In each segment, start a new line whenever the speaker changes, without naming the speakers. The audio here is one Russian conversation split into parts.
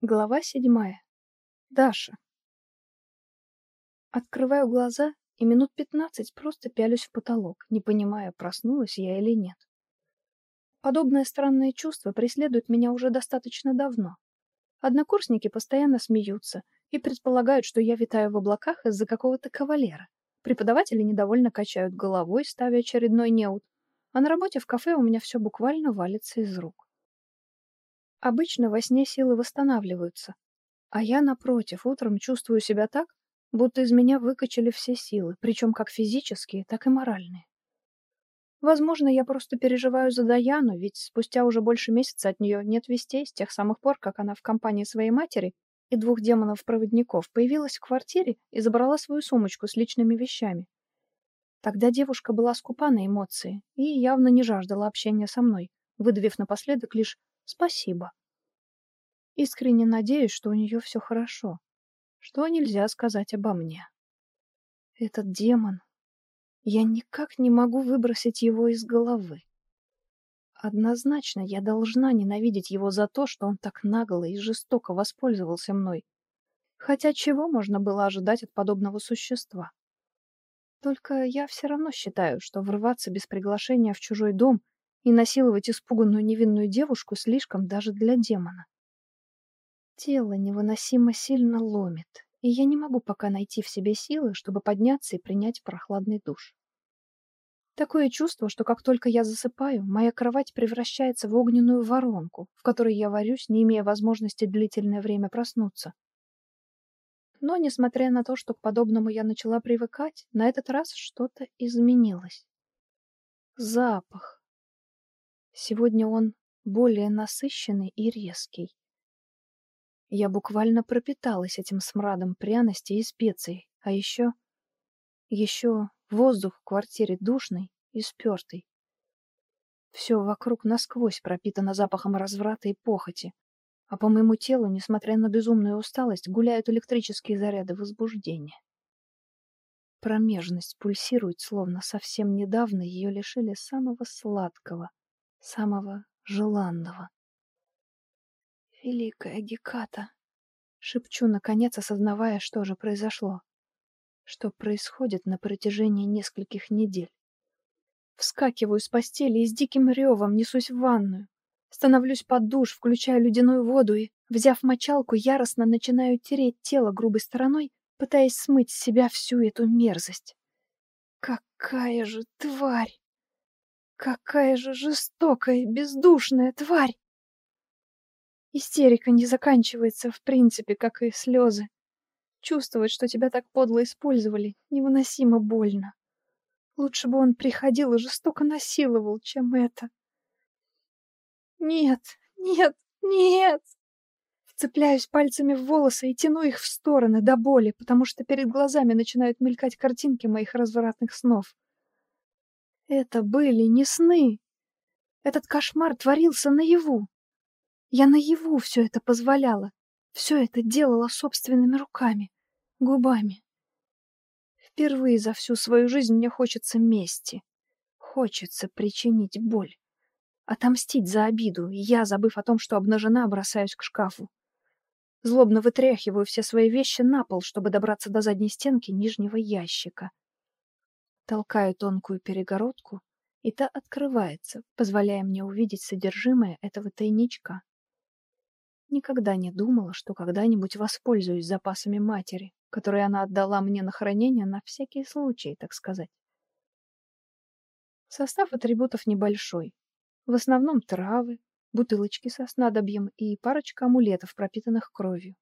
Глава седьмая. Даша. Открываю глаза и минут пятнадцать просто пялюсь в потолок, не понимая, проснулась я или нет. Подобное странное чувство преследует меня уже достаточно давно. Однокурсники постоянно смеются и предполагают, что я витаю в облаках из-за какого-то кавалера. Преподаватели недовольно качают головой, ставя очередной неуд, а на работе в кафе у меня все буквально валится из рук. Обычно во сне силы восстанавливаются, а я, напротив, утром чувствую себя так, будто из меня выкачали все силы, причем как физические, так и моральные. Возможно, я просто переживаю за Даяну, ведь спустя уже больше месяца от нее нет вестей с тех самых пор, как она в компании своей матери и двух демонов-проводников появилась в квартире и забрала свою сумочку с личными вещами. Тогда девушка была скупа на эмоции и явно не жаждала общения со мной, выдавив напоследок лишь Спасибо. Искренне надеюсь, что у нее все хорошо. Что нельзя сказать обо мне. Этот демон. Я никак не могу выбросить его из головы. Однозначно, я должна ненавидеть его за то, что он так нагло и жестоко воспользовался мной. Хотя чего можно было ожидать от подобного существа? Только я все равно считаю, что врываться без приглашения в чужой дом и насиловать испуганную невинную девушку слишком даже для демона. Тело невыносимо сильно ломит, и я не могу пока найти в себе силы, чтобы подняться и принять прохладный душ. Такое чувство, что как только я засыпаю, моя кровать превращается в огненную воронку, в которой я варюсь, не имея возможности длительное время проснуться. Но, несмотря на то, что к подобному я начала привыкать, на этот раз что-то изменилось. Запах. Сегодня он более насыщенный и резкий. Я буквально пропиталась этим смрадом пряностей и специй, а еще... Еще воздух в квартире душный и спертый. Все вокруг насквозь пропитано запахом разврата и похоти, а по моему телу, несмотря на безумную усталость, гуляют электрические заряды возбуждения. Промежность пульсирует, словно совсем недавно ее лишили самого сладкого, самого желанного. Великая Геката, шепчу наконец, осознавая, что же произошло, что происходит на протяжении нескольких недель. Вскакиваю с постели и с диким ревом несусь в ванную. Становлюсь под душ, включаю ледяную воду и, взяв мочалку, яростно начинаю тереть тело грубой стороной, пытаясь смыть с себя всю эту мерзость. Какая же тварь! Какая же жестокая бездушная тварь! Истерика не заканчивается в принципе, как и слезы. Чувствовать, что тебя так подло использовали, невыносимо больно. Лучше бы он приходил и жестоко насиловал, чем это. Нет, нет, нет! Вцепляюсь пальцами в волосы и тяну их в стороны до боли, потому что перед глазами начинают мелькать картинки моих развратных снов. Это были не сны. Этот кошмар творился наяву. Я наяву все это позволяла, все это делала собственными руками, губами. Впервые за всю свою жизнь мне хочется мести. Хочется причинить боль. Отомстить за обиду, и я, забыв о том, что обнажена, бросаюсь к шкафу. Злобно вытряхиваю все свои вещи на пол, чтобы добраться до задней стенки нижнего ящика. Толкаю тонкую перегородку, и та открывается, позволяя мне увидеть содержимое этого тайничка. Никогда не думала, что когда-нибудь воспользуюсь запасами матери, которые она отдала мне на хранение на всякий случай, так сказать. Состав атрибутов небольшой. В основном травы, бутылочки со снадобьем и парочка амулетов, пропитанных кровью.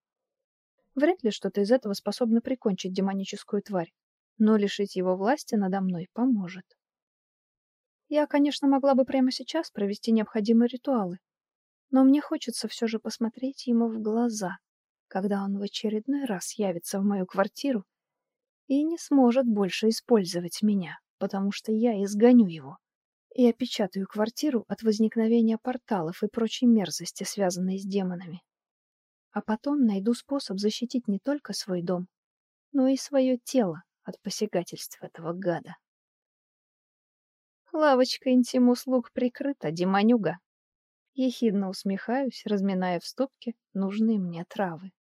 Вряд ли что-то из этого способно прикончить демоническую тварь, но лишить его власти надо мной поможет. Я, конечно, могла бы прямо сейчас провести необходимые ритуалы, но мне хочется все же посмотреть ему в глаза, когда он в очередной раз явится в мою квартиру и не сможет больше использовать меня, потому что я изгоню его и опечатаю квартиру от возникновения порталов и прочей мерзости, связанной с демонами. А потом найду способ защитить не только свой дом, но и свое тело от посягательств этого гада. Лавочка интим-услуг прикрыта, демонюга. Ехидно усмехаюсь, разминая в стопке нужные мне травы.